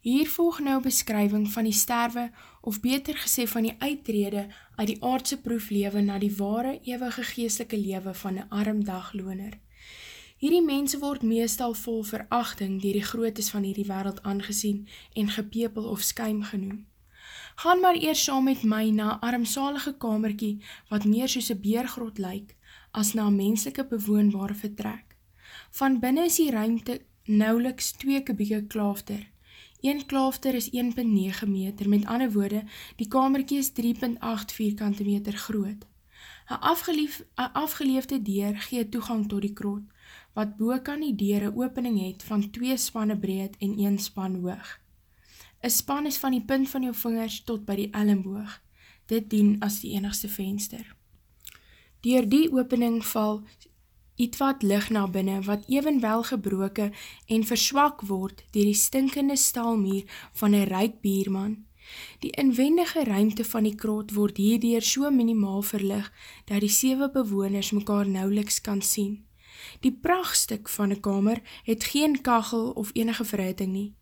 Hier volg nou beskrywing van die sterwe, of beter gesê van die uitrede uit die aardse proeflewe na die ware ewige geestelike lewe van een arm dagloner. Hierdie mense word meestal vol verachting dier die grootes van hierdie wereld aangesien en gepepel of skuim genoem. Gaan maar eers saam met my na armsalige kamerkie wat meer soos een beergrot lyk, as na menselike bewoonbare vertrek. Van binnen is die ruimte nauweliks 2 kubieke klaafter, Een klaafter is 1.9 meter, met ander woorde, die kamerkie is 3.8 vierkante meter groot. Een afgeleef, afgeleefde deur gee toegang tot die krot, wat boek aan die deur een opening het van 2 spanne breed en 1 span hoog. Een span is van die punt van jou vingers tot by die ellenboog. Dit dien as die enigste venster. Door die opening val iets wat lig na binnen, wat evenwel gebroke en verswak word dier die stinkende stalmuur van een ryk bierman. Die inwendige ruimte van die kroot word hierdier so minimaal verlig, dat die 7 bewoners mekaar nauweliks kan sien. Die prachtstuk van die kamer het geen kachel of enige verhuiting nie.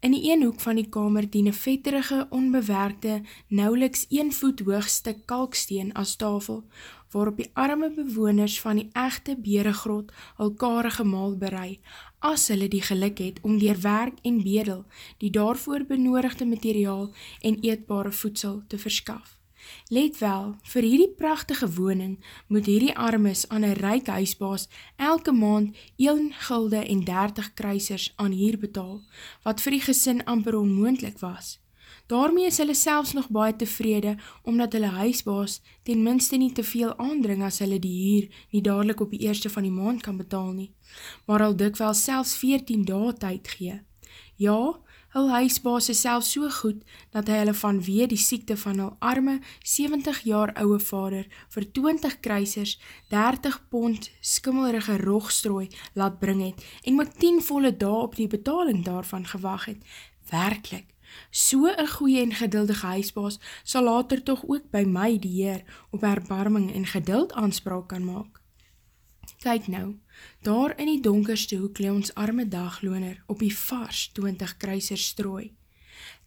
In die een hoek van die kamer dien een vetterige, onbewerkte, nauweliks een voet hoogstuk kalksteen as tafel, waarop die arme bewoners van die echte beregrot al kare gemaal berei, as hulle die geluk het om dier werk en bedel die daarvoor benodigde materiaal en eetbare voedsel te verskaf. Let wel, vir hierdie prachtige woning moet hierdie armes aan een ryk huisbaas elke maand 1 gulde en 30 kruisers aan hier betaal, wat vir die gesin amper onmoendlik was. Daarmee is hulle selfs nog baie tevrede, omdat hulle huisbaas ten minste nie te veel aandring as hulle die hier nie dadelijk op die eerste van die maand kan betaal nie, maar al dikwel selfs 14 dae tyd gee. Ja, Hul huisbaas is self so goed, dat hy hulle vanweer die siekte van hul arme 70 jaar ouwe vader vir 20 kruisers 30 pond skimmelrige rogstrooi laat bring het en met 10 volle dag op die betaling daarvan gewag het. Werkelijk, so een goeie en geduldige huisbaas sal later toch ook by my die Heer op erbarming en geduld aanspraak kan maak. Kyk nou, daar in die donkerste hoek lee ons arme dagloner op die vars 20 kruisers strooi.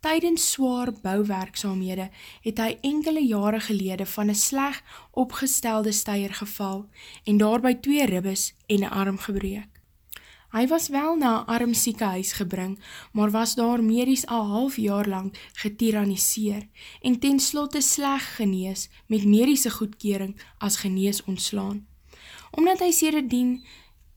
Tydens zwaar bouwwerkzaamhede het hy enkele jare gelede van een sleg opgestelde steier geval en daarby twee ribbes en een arm gebreek. Hy was wel na een arm siekehuis gebring, maar was daar medies al half jaar lang getiraniseer en ten slotte sleg genees met medische goedkering as genees ontslaan omdat hy sederdien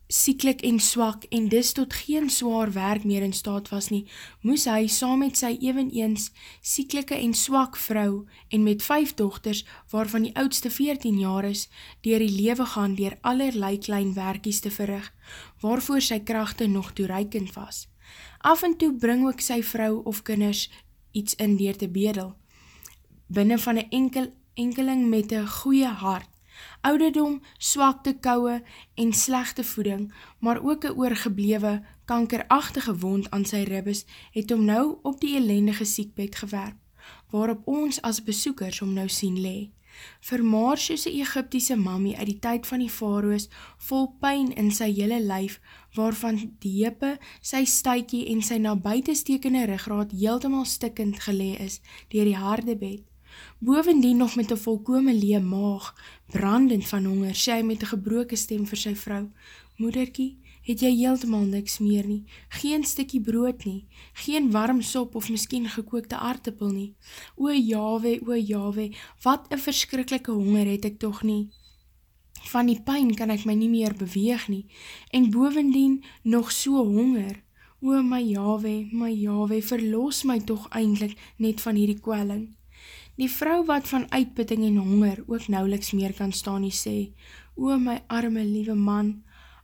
sieklik en swak en dis tot geen zwaar werk meer in staat was nie, moes hy saam met sy eveneens sieklike en swak vrou en met vijf dochters, waarvan die oudste 14 jaar is, dier die lewe gaan dier allerlei klein werkies te verrig, waarvoor sy krachte nog toereikend was. Af en toe bring ook sy vrou of kinders iets in dier te bedel, binnen van een enkel, enkeling met een goeie hart, ouderdom, swakte kouwe en slechte voeding, maar ook een oorgeblewe, kankerachtige wond aan sy ribbes, het om nou op die ellendige siekbed gewerp, waarop ons as besoekers om nou sien lee. Vermaar soos die Egyptiese mamie uit die tyd van die faroes, vol pijn in sy hele lyf, waarvan die hepe, sy stuikie en sy na buitenstekende rigraad heeltemaal stikkend gelee is, dier die harde bed, Bovendien nog met een volkome lee maag, brandend van honger, sê hy met een gebroke stem vir sy vrou, Moederkie, het jy heeltemal niks meer nie, geen stikkie brood nie, geen warm sop of miskien gekookte aardappel nie. O Yahweh, o Yahweh, wat een verskrikkelike honger het ek toch nie. Van die pijn kan ek my nie meer beweeg nie, en bovendien nog so honger. O my Yahweh, my Yahweh, verlos my toch eindelijk net van hierdie kwelling. Die vrou wat van uitputting en honger ook nauweliks meer kan staan nie sê, O my arme liewe man,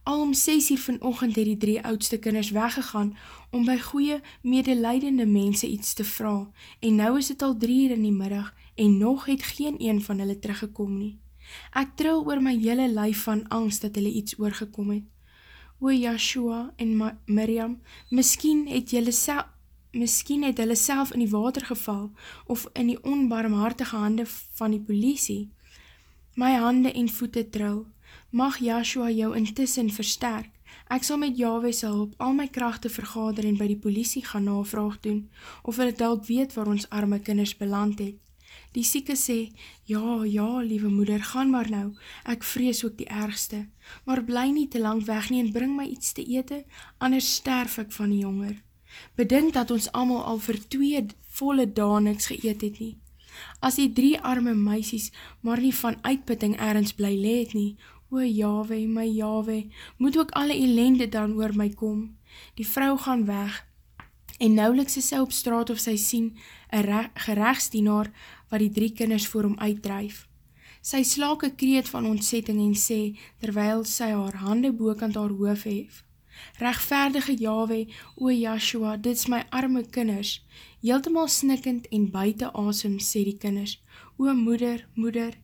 al om 6 uur van ochend het die drie oudste kinders weggegaan om by goeie medeleidende mense iets te vraag en nou is het al 3 uur in die middag en nog het geen een van hulle teruggekom nie. Ek tril oor my hele lyf van angst dat hulle iets oorgekom het. O Joshua en Miriam, miskien het julle self miskien het hulle self in die water geval, of in die onbarmhartige hande van die politie. My hande en voete tril, mag Joshua jou intussen versterk, Ek sal met Yahweh se hulp al my krachte vergader en by die polisie gaan navraag doen, of hulle dalk weet waar ons arme kinders beland het. Die sieke sê, ja, ja, liewe moeder, gaan maar nou, ek vrees ook die ergste, maar bly nie te lang weg nie en bring my iets te ete, anders sterf ek van die jonger. Bedink dat ons allemaal al vir twee volle dae niks geëet het nie. As die drie arme meisies maar nie van uitputting ergens bly leed nie, o Yahweh, my Yahweh, moet ook alle ellende dan oor my kom. Die vrou gaan weg, en nauweliks is sy op straat of sy sien een gerechtsdienaar wat die drie kinders voor hom uitdrijf. Sy slaak een kreet van ontzetting en sê, terwyl sy haar hande boekant haar hoof hef. Rechtvaardige Yahweh, o Yahshua, dit is my arme kinders, heeltemaal snikkend en buiten asem, sê die kinders, o moeder, moeder,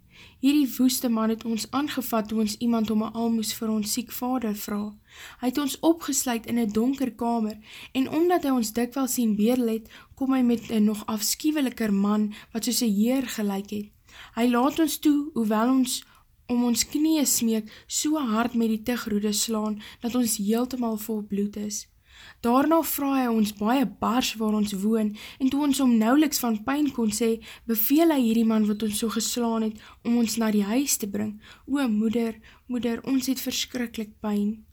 hierdie woeste man het ons aangevat toe ons iemand om een almoes vir ons siek vader vraag. Hy het ons opgesluit in een donker kamer en omdat hy ons dikwel sien beerlet, kom hy met een nog afskieweliker man wat soos een heer gelijk het. Hy laat ons toe, hoewel ons om ons knie smeek, so hard met die tigroede slaan, dat ons heeltemal vol bloed is. Daarna vraag hy ons baie bars waar ons woon, en toe ons om nauweliks van pijn kon sê, beveel hy hierdie man wat ons so geslaan het, om ons na die huis te bring. O moeder, moeder, ons het verskrikkelijk pijn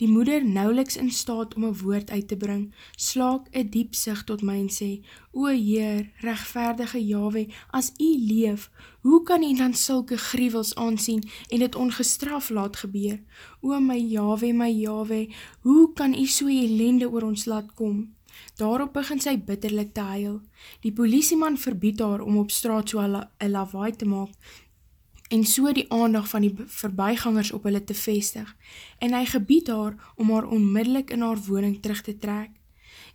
die moeder nauweliks in staat om een woord uit te bring, slaak een diep sig tot my en sê, O Heer, rechtvaardige Yahweh, as u leef, hoe kan u dan sulke grievels aansien en het ongestraf laat gebeur? O my Yahweh, my Yahweh, hoe kan u so ellende oor ons laat kom? Daarop begin sy bitterlik te huil. Die politieman verbied haar om op straat so een lawaai te maak, en so die aandag van die verbygangers op hulle te vestig, en hy gebied haar om haar onmiddellik in haar woning terug te trek.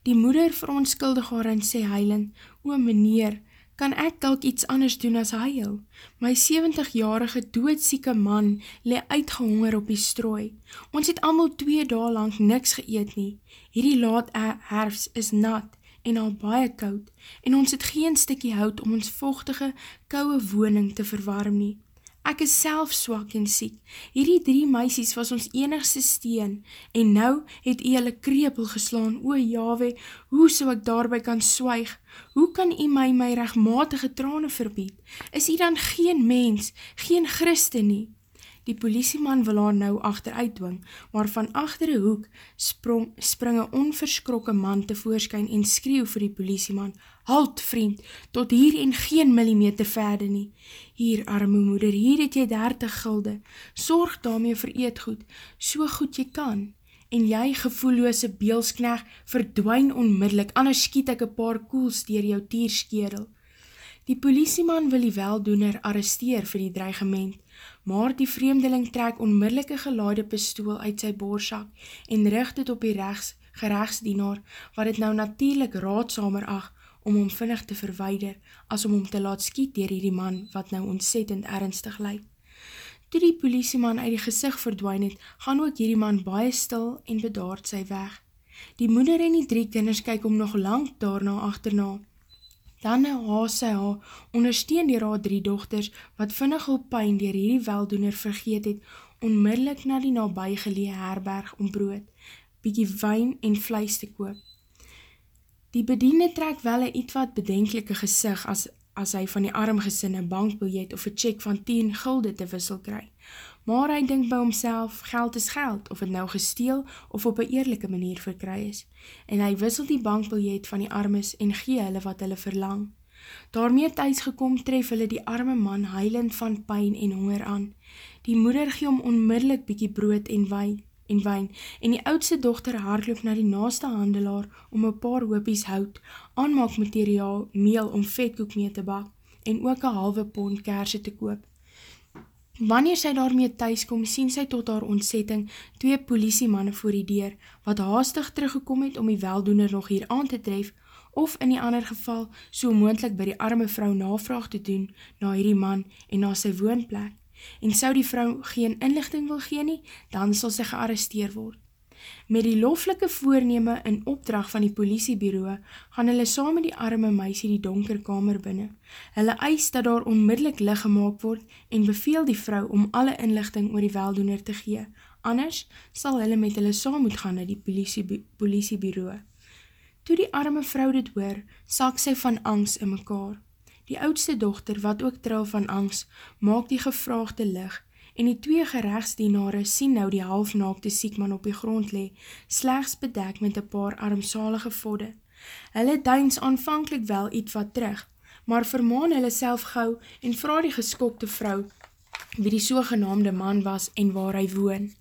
Die moeder verontskuldig haar en sê huilend, O meneer, kan ek kalk iets anders doen as huil? My 70-jarige doodsieke man le uitgehonger op die strooi. Ons het allemaal twee daal lang niks geëet nie. Hierdie laat herfs is nat en al baie koud, en ons het geen stikkie hout om ons vochtige, kouwe woning te verwarm nie. Ek is self swak en siek. Hierdie drie meisies was ons enigste steen, en nou het u hulle krepel geslaan. O Yahweh, hoe sou ek daarby kan swyg? Hoe kan u my my rechtmatige trane verbied? Is u dan geen mens, geen Christen nie? Die politieman wil haar nou achteruitdwing, maar van achter die hoek sprong, spring een onverskrokke man tevoorskyn en skreeuw vir die politieman, Halt, vriend, tot hier en geen millimeter verder nie. Hier, arme moeder, hier het jy 30 gulde. Sorg daarmee vir eetgoed, so goed jy kan. En jy, gevoelloose beelskneg, verdwijn onmiddellik, anders skiet ek een paar koels dier jou tierskerel. Die politieman wil die weldoener arresteer vir die dreigement, maar die vreemdeling trek onmiddellike gelaade pistool uit sy boorsak en richt het op die rechts, gerechtsdienaar, wat het nou natuurlijk raadsamer ag om om vinnig te verweider, as om om te laat skiet dier die man wat nou ontzettend ernstig lyk. Toe die politieman uit die gezicht verdwijn het, gaan ook hierdie man baie stil en bedaard sy weg. Die moeder en die drie kinders kyk om nog lang daarna achterna, Dan haas sy haar, ondersteun dier haar drie dochters, wat vinnig op pijn dier hierdie weldoener vergeet het, onmiddellik na die nabijgelee herberg om brood, bykie wijn en vlees te koop. Die bediende trek wel een iets wat bedenkelike gesig as, as hy van die armgesinne bankbiljet of een check van 10 gulde te wissel kry. Maar hy denk by homself, geld is geld, of het nou gesteel of op een eerlijke manier verkry is. En hy wissel die bankbiljet van die armes en gee hulle wat hulle verlang. Daarmee thuis gekom tref hulle die arme man huilend van pijn en honger aan. Die moeder gee om onmiddellik bykie brood en wijn, en wijn en die oudste dochter hardloop na die naaste handelaar om een paar hoopies hout, aanmaakmateriaal, meel om vetkoek mee te bak en ook een halve pond kerse te koop. Wanneer sy daarmee thuis kom, sien sy tot haar ontsetting twee politiemanne voor die deur, wat haastig teruggekom het om die weldoener nog hier aan te tref, of in die ander geval so moendlik by die arme vrou navraag te doen na hierdie man en na sy woonplek. En sou die vrou geen inlichting wil gee nie, dan sal sy gearresteer word. Met die loflike voorneme in opdracht van die politiebureau gaan hulle saam met die arme meisie die donker kamer binnen. Hulle eis dat daar onmiddellik lig gemaakt word en beveel die vrou om alle inlichting oor die weldoener te gee, anders sal hulle met hulle saam moet gaan na die politie, politiebureau. Toe die arme vrou dit hoor, sak sy van angst in mekaar. Die oudste dochter, wat ook tril van angst, maak die gevraagde lig en die twee gerechtsdienare sien nou die halfnaakte siekman op die grond le, slechts bedek met een paar armsalige vodde. Hulle duins aanvankelijk wel iets wat terug, maar vermaan hulle self gauw en vraag die geskokte vrou wie die sogenaamde man was en waar hy woon.